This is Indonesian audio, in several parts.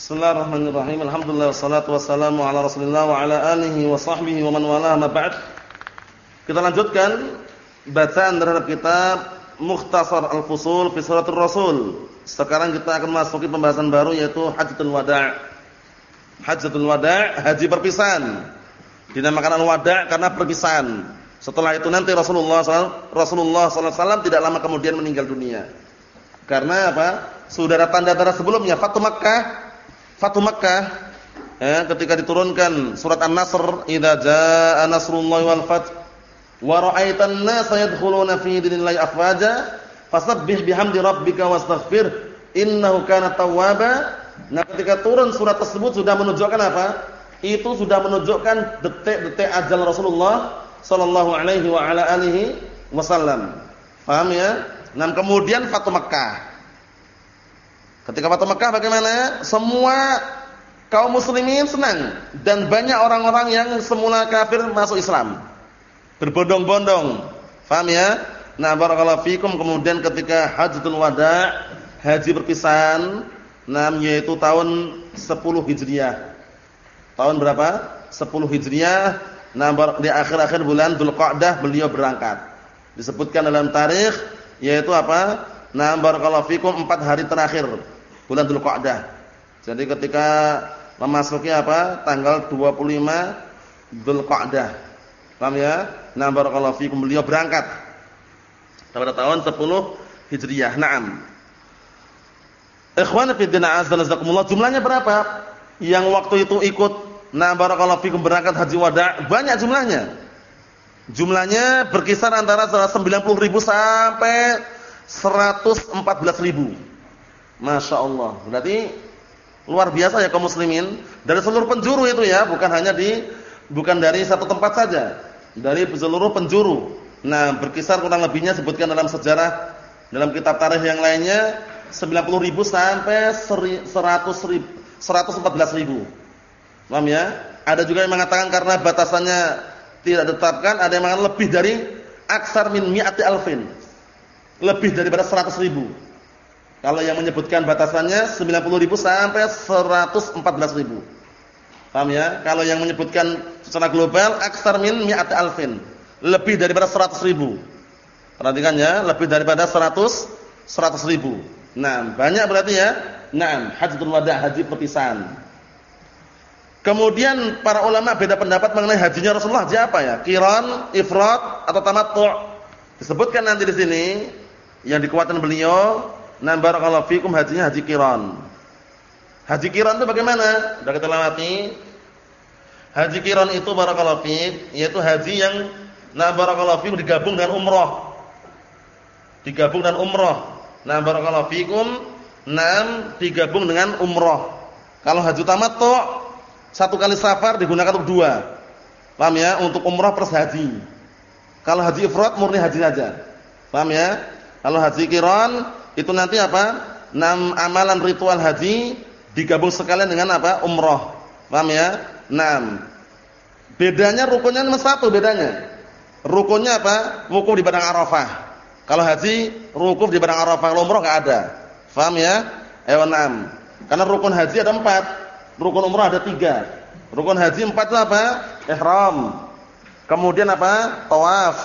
Bismillahirrahmanirrahim. Alhamdulillah wassalatu wassalamu ala Rasulillah wa ala alihi wa sahbihi wa man wala ma ba'd. Kita lanjutkan bacaan terhadap kitab Mukhtasar Al-Fusul fi Suratul Rasul. Sekarang kita akan masuki pembahasan baru yaitu Hajjatul Wada'. Hajjatul Wada', haji perpisahan. Dinamakan Al-Wada' karena perpisahan. Setelah itu nanti Rasulullah SAW, Rasulullah SAW tidak lama kemudian meninggal dunia. Karena apa? Sudah ada tanda-tanda sebelumnya Fatu Makkah Fatu Makkah ya, ketika diturunkan surat An-Nasr, "Idza jaa nasrullahi wal fath wa ra'aitan nasa yadkhuluna fi dinillahi afwaja fasabbih bihamdi rabbika wastaghfir innahu kana tawwaba." Nah, ketika turun surat tersebut sudah menunjukkan apa? Itu sudah menunjukkan detik-detik ajal Rasulullah sallallahu alaihi wa ala alihi wasallam. Paham ya? Nah, kemudian Fatu Makkah. Ketika Fatu Mekah bagaimana? Semua kaum muslimin senang dan banyak orang-orang yang semula kafir masuk Islam. Berbondong-bondong. Faham ya? Nah, barakallahu fikum kemudian ketika Hajjatul Wada, haji perpisahan, nah yaitu tahun 10 Hijriah. Tahun berapa? 10 Hijriah. Nah, di akhir-akhir bulan Dzulqa'dah beliau berangkat. Disebutkan dalam tarikh yaitu apa? Nah, barakallahu fikum 4 hari terakhir bulan Dzulqa'dah. Jadi ketika memasuki apa? tanggal 25 Dzulqa'dah. Paham ya? Nah, barakallahu fikum beliau berangkat pada tahun 10 Hijriah. Naam. Ikhwan fi din azallakumullah jumlahnya berapa? Yang waktu itu ikut nah barakallahu fikum berangkat haji wada' banyak jumlahnya. Jumlahnya berkisar antara 90 ribu sampai 114 ribu. Masya Allah. Berarti luar biasa ya kaum muslimin dari seluruh penjuru itu ya, bukan hanya di bukan dari satu tempat saja, dari seluruh penjuru. Nah, berkisar kurang lebihnya sebutkan dalam sejarah dalam kitab tarikh yang lainnya 90 ribu sampai 100 ribu, 114 ribu. Paham ya? Ada juga yang mengatakan karena batasannya tidak ditetapkan, ada yang mengatakan lebih dari aksar min mi'ati alfin. Lebih daripada 100 ribu. Kalau yang menyebutkan batasannya 90 ribu sampai 114 ribu. Paham ya? Kalau yang menyebutkan secara global aksar min mi'at alfin. Lebih daripada 100 ribu. Perhatikan ya, lebih daripada 100 100 ribu. Nah, banyak berarti ya. Nah, hajjatul wada' haji perpisahan. Kemudian para ulama beda pendapat mengenai hajinya Rasulullah haji apa ya? Qiran, ifrat atau tamattu'. Disebutkan nanti di sini yang dikuatkan beliau Nah barakallahu fikum hajinya haji kiran. Haji kiran itu bagaimana? Sudah kita lewati. Haji kiran itu barakallahu fik yaitu haji yang nah barakallahu fikum digabung dengan umrah. Digabung dengan umrah. Nah barakallahu fikum enam digabung dengan umrah. Kalau haji tamattu satu kali safar digunakan untuk dua. Paham ya? Untuk umrah plus haji. Kalau haji ifrat murni haji saja. Paham ya? Kalau haji kiran itu nanti apa? Enam amalan ritual haji digabung sekalian dengan apa? Umroh. Paham ya? Enam. Bedanya rukunnya cuma satu bedanya. Rukunnya apa? Wukuf di padang Arafah. Kalau haji wukuf di padang Arafah, kalau umroh enggak ada. Paham ya? Ayo enam. Karena rukun haji ada empat, rukun umroh ada tiga. Rukun haji empat itu apa? Ihram. Kemudian apa? Tawaf.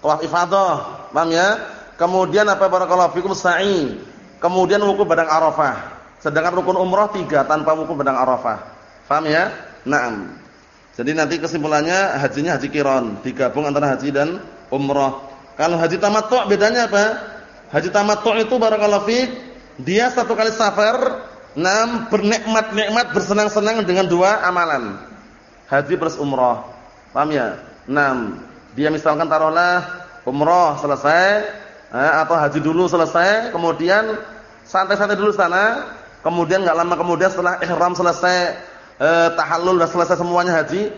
Tawaf ifadah. Paham ya? Kemudian apa barakallahu fikum sa'i. Kemudian wukuf badang Arafah. Sedangkan rukun umrah tiga tanpa wukuf badang Arafah. Paham ya? Naam. Jadi nanti kesimpulannya hajinya haji kiron, digabung antara haji dan umrah. Kalau haji tamattu bedanya apa? Haji tamattu itu barakallahu fik, dia satu kali safar, enam bernikmat-nikmat bersenang-senang dengan dua amalan. Haji plus umrah. Paham ya? Enam. Dia misalkan taruhlah umrah selesai, atau haji dulu selesai, kemudian santai-santai dulu sana, kemudian nggak lama kemudian setelah ihram selesai, eh, tahallul dan selesai semuanya haji,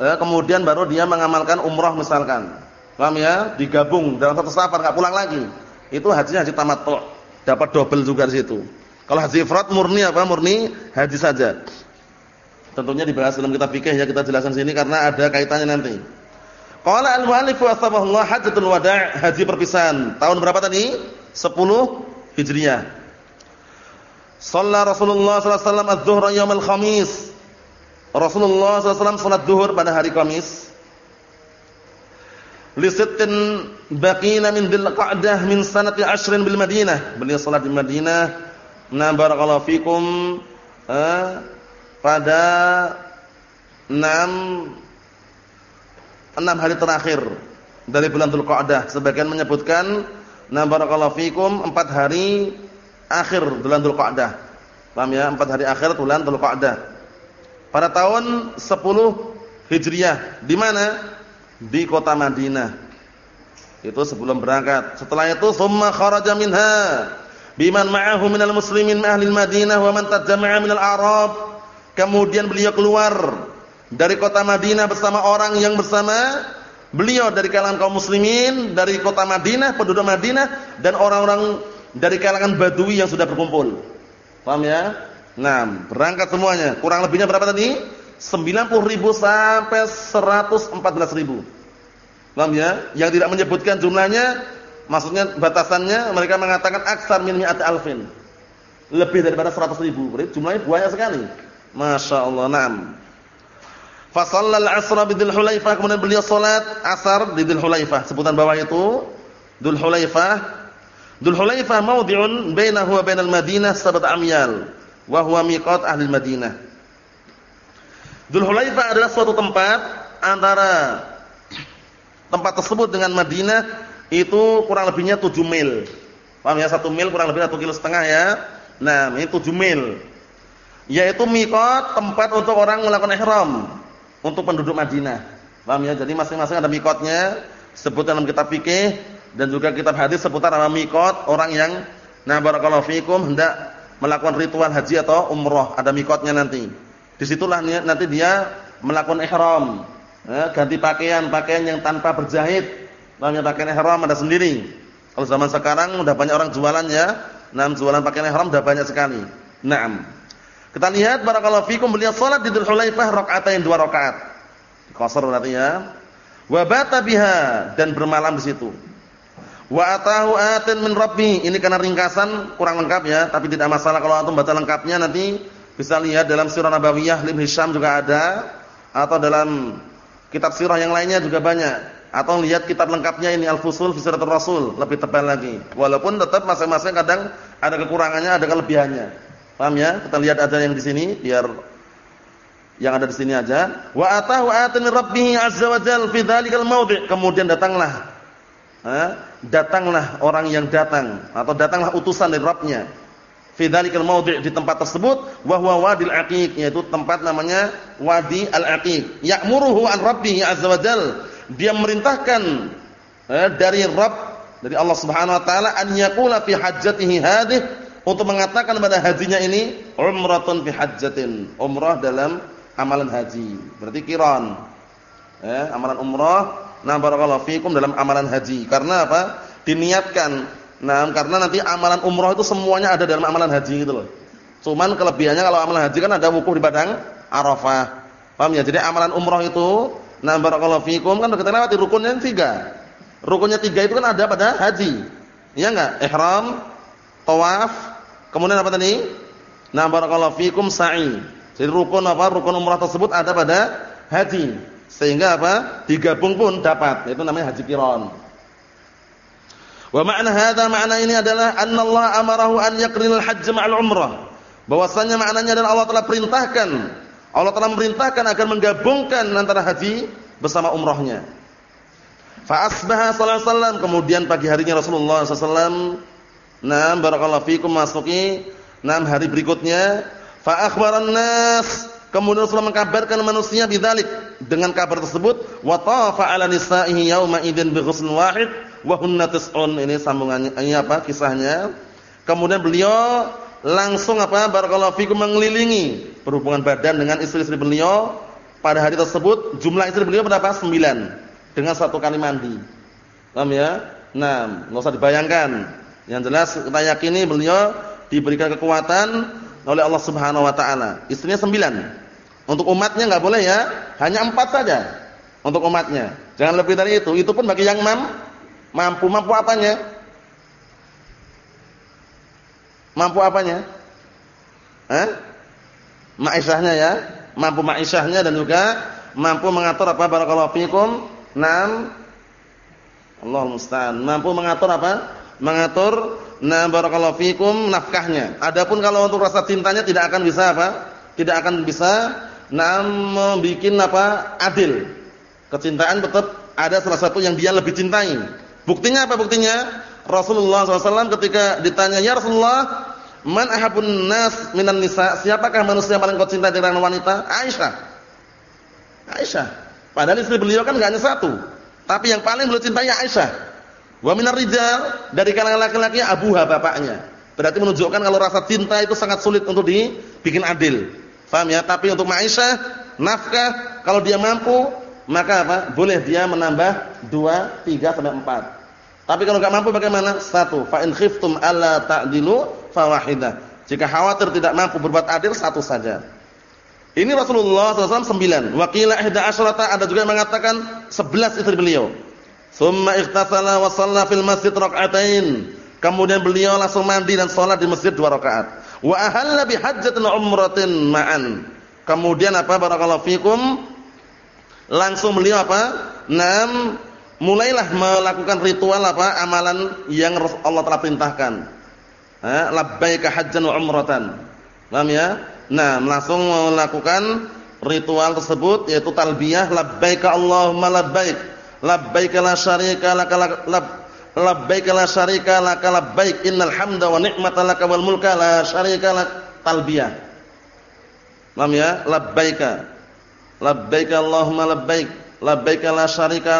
eh, kemudian baru dia mengamalkan umrah misalkan. Paham ya? Digabung dalam satu safar nggak pulang lagi. Itu hajinya haji tamattu. Dapat double juga di situ. Kalau haji ifrat murni apa? Murni haji saja. Tentunya dibahas dalam kitab fikih ya kita jelaskan sini karena ada kaitannya nanti. Qala al-mu'allif wa hajjatul wada' haji perpisahan. Tahun berapa tadi? 10 Hijriah. Shalla Rasulullah sallallahu alaihi wasallam adz-dzuhra yaumil khamis. Rasulullah sallallahu alaihi wasallam salat zuhur pada hari Kamis. Li sittin baqina min dzil qa'dah min sanati 'ashrin bil Madinah. Beliau salat di Madinah. Na barakallahu fikum eh, pada 6 enam hari terakhir dari bulan Dzulqa'dah. Sebagian menyebutkan na barakallahu fikum 4 hari akhir bulan Dzulqa'dah. Paham ya? Empat hari akhir bulan Dzulqa'dah. Pada tahun 10 Hijriah. Di mana? Di kota Madinah. Itu sebelum berangkat. Setelah itu summa kharaja minha biman ma'ahu minal muslimin ahli Madinah wa man tajama'a minal Arab. Kemudian beliau keluar dari kota Madinah bersama orang yang bersama beliau dari kalangan kaum muslimin dari kota Madinah, penduduk Madinah dan orang-orang dari kalangan badui yang sudah berkumpul. Paham ya? Nah, berangkat semuanya. Kurang lebihnya berapa tadi? 90 ribu sampai 114 ribu. Paham ya? Yang tidak menyebutkan jumlahnya, maksudnya batasannya mereka mengatakan aksar min mi'at alfin. Lebih daripada 100 ribu. Jumlahnya banyak sekali. Masya Allah. Naam. Fasallal asra bidil hulaifah. Kemudian beliau salat asar di Dzul Hulaifah. Sebutan bawah itu. Dzul Hulaifah Dzul Hulaifah mawdi'un bainahu wa bainal Madinah sabat amyal wa huwa miqat ahli Madinah. Dzul Hulaifah adalah suatu tempat antara tempat tersebut dengan Madinah itu kurang lebihnya 7 mil. Paham ya? 1 mil kurang lebih 1 kilo setengah ya. Nah, ini 7 mil. Yaitu miqat tempat untuk orang melakukan ihram untuk penduduk Madinah. Paham ya? Jadi masing-masing ada miqatnya. Sebut dalam kitab fikih dan juga kitab hadis seputar nama mikot orang yang nah barakallahu fikum hendak melakukan ritual haji atau umroh ada mikotnya nanti. Di situlah nanti dia melakukan ihram, ya, ganti pakaian, pakaian yang tanpa berjahit. Namanya pakaian ihram ada sendiri. Kalau zaman sekarang udah banyak orang jualan ya. Nah, jualan pakaian ihram udah banyak sekali. Naam. Kita lihat barakallahu fikum beliau salat di Dzul Hulaifah rakaatain dua rakaat. Qasar berarti ya. Wa bata biha dan bermalam di situ. Wa atahu atin min rabbi. Ini karena ringkasan kurang lengkap ya, tapi tidak masalah kalau antum baca lengkapnya nanti bisa lihat dalam Sirah Nabawiyah Ibnu Hisham juga ada atau dalam kitab sirah yang lainnya juga banyak. Atau lihat kitab lengkapnya ini Al-Fusul fi Rasul, lebih tebal lagi. Walaupun tetap masing-masing kadang ada kekurangannya, ada kelebihannya. Paham ya? Kita lihat aja yang di sini biar yang ada di sini aja. Wa atahu atin rabbih azza wa jalla fi dzalikal mawdi'. Kemudian datanglah datanglah orang yang datang atau datanglah utusan dari Rabbnya fi dzalikal mawdi' di tempat tersebut wa huwa wadil aqiq yaitu tempat namanya wadi al-aqiq ya'muruhu an rabbih azza wajal dia merintahkan eh, dari Rabb dari Allah Subhanahu wa taala an yaqula fi hajjatihi hadhihi untuk mengatakan pada hajinya ini umratun fi hajjatin umrah dalam amalan haji berarti kiran eh, amalan umrah Nah, barakallahu fikum dalam amalan haji. Karena apa? Diniatkan. Nah, karena nanti amalan umroh itu semuanya ada dalam amalan haji gitu loh. Cuman kelebihannya kalau amalan haji kan ada wukuf di padang Arafah. Paham ya? Jadi amalan umroh itu nah barakallahu fikum kan kita lewati rukunnya tiga. Rukunnya tiga itu kan ada pada haji. Iya enggak? Ihram, tawaf, kemudian apa tadi? Nah barakallahu fikum sa'i. Jadi rukun apa? Rukun umrah tersebut ada pada haji. Sehingga apa? Digabung pun dapat. Itu namanya haji qiran. Wa ma'na hadza ma'na ini adalah Allah amarahu an yaqrinal hajj ma'al umrah. Bahwasanya maknanya adalah Allah telah perintahkan, Allah telah memerintahkan agar menggabungkan antara haji bersama umrahnya. Fa asbaha sallallahu alaihi wasallam kemudian pagi harinya Rasulullah sallallahu alaihi wasallam nah barakallahu fikum masuki enam hari berikutnya fa akhbaran nas Kemudian Rasulullah mengkabarkan manusia bidzalik dengan kabar tersebut wa tafa 'ala nisa'ihi yauma idzin bi ghusl wahid wa hunna tis'un. Ini sambungannya ini apa kisahnya? Kemudian beliau langsung apa barakallahu fikum mengelilingi berhubungan badan dengan istri-istri beliau pada hari tersebut jumlah istri beliau berapa? 9 dengan satu kali mandi. Paham ya? Nah, enggak usah dibayangkan. Yang jelas kita yakini beliau diberikan kekuatan oleh Allah Subhanahu wa taala. Istrinya sembilan. Untuk umatnya enggak boleh ya, hanya empat saja untuk umatnya. Jangan lebih dari itu. Itu pun bagi yang mam, mampu mampu apanya? Mampu apanya? Eh? Ma'isyahnya ya, mampu ma'isyahnya dan juga mampu mengatur apa barakallahu fikum. Naam. Allah musta'an. Mampu mengatur apa? Mengatur na barakallahu fikum nafkahnya. Adapun kalau untuk rasa cintanya tidak akan bisa apa? Tidak akan bisa nam membikin apa? adil. Kecintaan tetap ada salah satu yang dia lebih cintai. Buktinya apa buktinya? Rasulullah SAW ketika ditanya, "Ya Rasulullah, man ahabun nas minan nisa?" Siapakah manusia yang paling kau cintai dari wanita? Aisyah. Aisyah. Padahal istri beliau kan enggak hanya satu. Tapi yang paling beliau cintai Aisyah. Wa minar rijal dari kalangan laki-laki abuha bapaknya. Berarti menunjukkan kalau rasa cinta itu sangat sulit untuk dibikin adil. Faham ya? Tapi untuk Aisyah, nafkah kalau dia mampu, maka apa? Boleh dia menambah 2, 3 sampai 4. Tapi kalau enggak mampu bagaimana? Satu, fa in khiftum alla ta'dilu fawahidah. Jika khawatir tidak mampu berbuat adil satu saja. Ini Rasulullah SAW sembilan. Wakila ihda asyrata ada juga yang mengatakan sebelas istri beliau. Summa ikhtasala wa shalla fil masjid rak'atain. Kemudian beliau langsung mandi dan sholat di masjid dua rakaat. Wa ahalla bi hajjatin umratin ma'an. Kemudian apa barakallahu fikum? Langsung beliau apa? Nam mulailah melakukan ritual apa amalan yang Allah telah perintahkan. Eh, labbaika hajjan wa umratan. Paham ya? Nah, langsung melakukan ritual tersebut yaitu talbiyah labbaika Allahumma labbaik. Labbaika la syarika laka lab labbaika la syarika laka labbaik innal hamda wa ni'mata laka wal mulka la syarika lak talbiyah. Paham ya? Labbaika. Labbaika Allahumma labbaik. Labbaika la syarika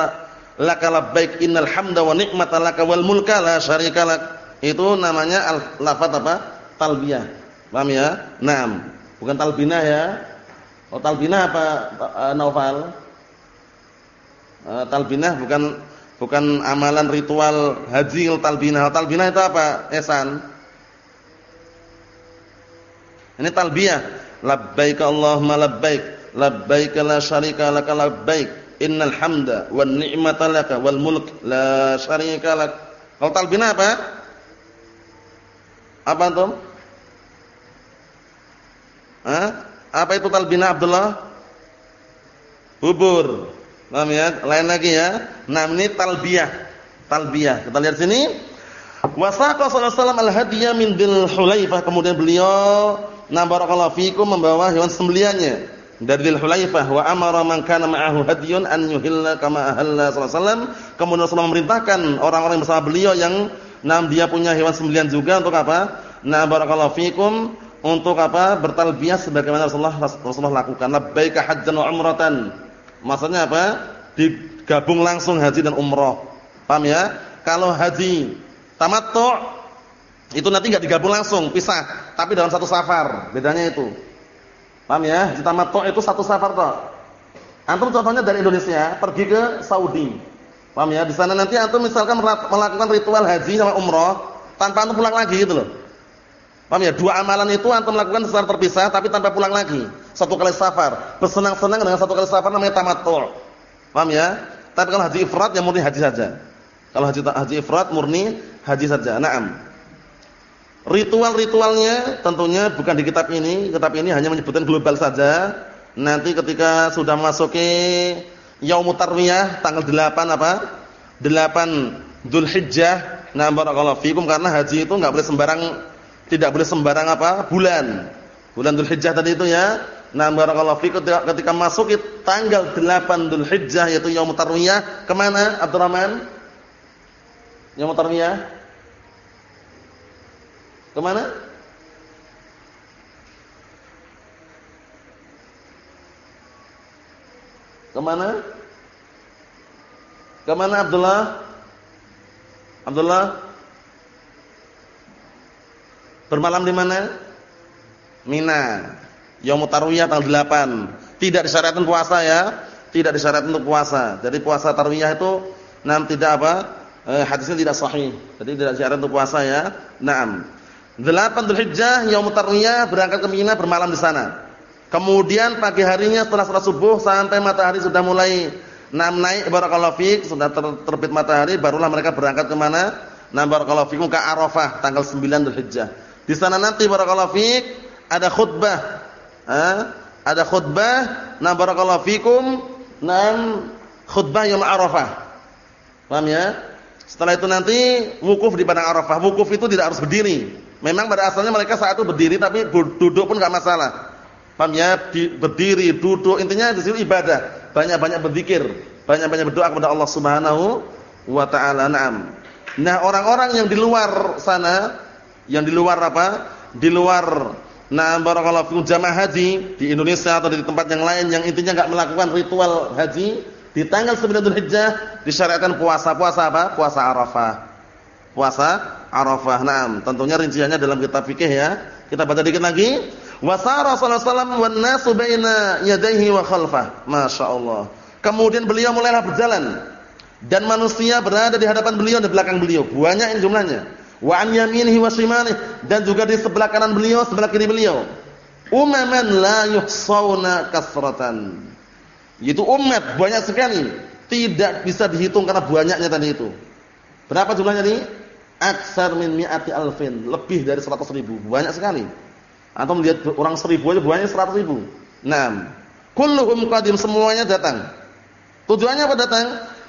laka labbaik innal hamda wa ni'mata laka wal mulka la syarika lak. Itu namanya al lafaz apa? Talbiyah. Paham ya? Naam. Bukan talbinah ya. Oh talbinah apa uh, Naufal? Uh, talbinah bukan bukan amalan ritual haji talbinah. Talbinah itu apa? Esan. Ini talbiyah. Labbaik Allahumma labbaik. Labbaik la syarika laka labbaik innal hamda wan ni'mata laka wal mulk la syarika lak. Kalau talbina apa? Apa antum? Hah? Apa itu talbina Abdullah? Bubur. Paham ya? Lain lagi ya. Nah, ini talbiyah. Talbiyah. Kita lihat sini. Wasaqa sallallahu al-hadiyah min Dzul Hulaifah. Kemudian beliau na barakallahu fikum membawa hewan sembeliannya dari Dzul Hulaifah wa amara man kana ma'ahu hadiyun an yuhilla kama ahalla sallallahu. Kemudian Rasulullah memerintahkan orang-orang bersama beliau yang nam dia punya hewan sembelian juga untuk apa? Na barakallahu fikum untuk apa? Bertalbiyah sebagaimana Rasulullah Rasulullah lakukan. Labbaika hajjan wa umratan. Maksudnya apa? Digabung langsung haji dan umrah. Paham ya? Kalau haji tamattu itu nanti enggak digabung langsung, pisah, tapi dalam satu safar. Bedanya itu. Paham ya? Haji tamattu itu satu safar toh. Antum contohnya dari Indonesia pergi ke Saudi. Paham ya? Di sana nanti antum misalkan melakukan ritual haji sama umroh tanpa antum pulang lagi gitu loh. Paham ya? Dua amalan itu antum lakukan secara terpisah tapi tanpa pulang lagi. Satu kali safar. Bersenang-senang dengan satu kali safar namanya tamattu. Paham ya? Tapi kalau haji ifrat ya murni haji saja. Kalau haji haji ifrat murni haji saja. Naam. Ritual-ritualnya tentunya bukan di kitab ini. Kitab ini hanya menyebutkan global saja. Nanti ketika sudah masuki Yaumut Tarwiyah tanggal 8 apa? 8 Dzulhijjah. Nah, barakallahu fikum karena haji itu enggak boleh sembarang tidak boleh sembarang apa? bulan. Bulan Dzulhijjah tadi itu ya. Nah, barakallahu fikum ketika, masuki tanggal 8 Dzulhijjah yaitu Yaumut Tarwiyah, ke mana Abdurrahman? Yaumut Tarwiyah Ke mana? Ke mana? Ke mana Abdullah? Abdullah? Bermalam di mana? Mina. Yaumut Tarwiyah tanggal 8. Tidak disyaratkan puasa ya. Tidak disyaratkan untuk puasa. Jadi puasa Tarwiyah itu nam tidak apa? Eh, hadisnya tidak sahih. Jadi tidak disyaratkan untuk puasa ya. Naam. 8 Dzulhijjah yaumut tarwiyah berangkat ke Mina bermalam di sana. Kemudian pagi harinya setelah salat subuh sampai matahari sudah mulai nam naik barakallahu fik, sudah ter, terbit matahari barulah mereka berangkat ke mana? Nah barakallahu fikum ke Arafah tanggal 9 Dzulhijjah. Di sana nanti barakallahu fik ada khutbah. Ha? Ada khutbah, na barakallahu fikum, nam khutbah yang Arafah. Paham ya? Setelah itu nanti wukuf di padang Arafah. Wukuf itu tidak harus berdiri. Memang pada asalnya mereka saat itu berdiri tapi duduk pun enggak masalah. Paham ya? berdiri, duduk, intinya di situ ibadah. Banyak-banyak berzikir, banyak-banyak berdoa kepada Allah Subhanahu wa taala. Naam. Nah, orang-orang yang di luar sana, yang di luar apa? Di luar Nah, barakallahu fikum jamaah haji di Indonesia atau di tempat yang lain yang intinya enggak melakukan ritual haji, di tanggal 9 Dzulhijjah disyariatkan puasa. Puasa apa? Puasa Arafah. Puasa Arafah. Naam, tentunya rinciannya dalam kitab fikih ya. Kita baca dikit lagi. Wasara sallallahu alaihi wasallam nasu baina yadayhi wa khalfah. Masyaallah. Kemudian beliau mulailah berjalan dan manusia berada di hadapan beliau dan di belakang beliau. Banyak jumlahnya wa an yaminihi wa shimalihi dan juga di sebelah kanan beliau, sebelah kiri beliau. Umaman la yuhsawna kasratan. Itu umat banyak sekali, tidak bisa dihitung karena banyaknya tadi itu. Berapa jumlahnya ini? Aksar min mi'ati alfin, lebih dari 100 ribu, banyak sekali. Atau melihat orang seribu aja banyak 100 ribu. Nah, kulluhum qadim semuanya datang. Tujuannya apa datang?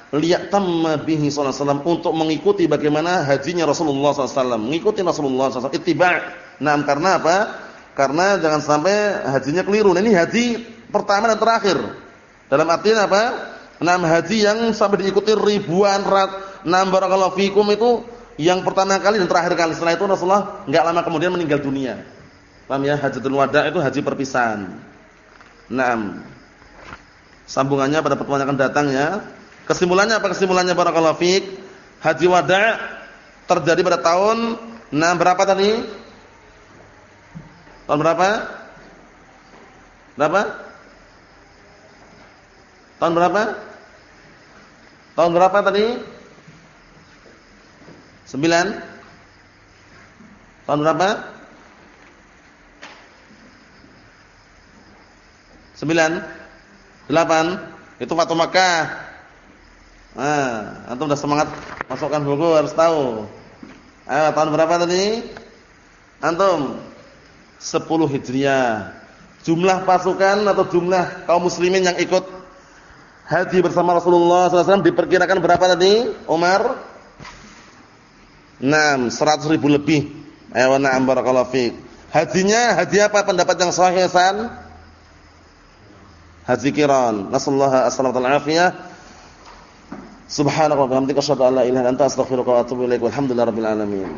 Liyatamma bihi sallallahu alaihi untuk mengikuti bagaimana hajinya Rasulullah sallallahu mengikuti Rasulullah sallallahu alaihi wasallam karena apa? Karena jangan sampai hajinya keliru. Nah, ini haji pertama dan terakhir. Dalam artian apa? Enam haji yang sampai diikuti ribuan rat. Enam barakallahu fikum itu yang pertama kali dan terakhir kali. Setelah itu Rasulullah enggak lama kemudian meninggal dunia. Paham ya? Hajatul wada' itu haji perpisahan. Naam. Sambungannya pada pertemuan yang akan datang ya. Kesimpulannya apa kesimpulannya barakallahu fiik? Haji wada' terjadi pada tahun nah berapa tadi? Tahun berapa? Berapa? Tahun berapa? Tahun berapa tadi? Sembilan? Tahun berapa? Sembilan? Delapan? Itu Fatu Makkah. Nah, antum udah semangat masukkan buku harus tahu. Ayo, tahun berapa tadi? Antum 10 Hijriah. Jumlah pasukan atau jumlah kaum muslimin yang ikut haji bersama Rasulullah SAW diperkirakan berapa tadi? Umar? 6, 100 ribu lebih. Ayo na'am barakallahu fiik. Hajinya haji apa pendapat yang sahih san? Haji kiran. Nasallahu alaihi wasallam Subhanallah bihamdika asyhadu an la ilaha illa anta astaghfiruka wa atubu ilaik. Walhamdulillahirabbil alamin.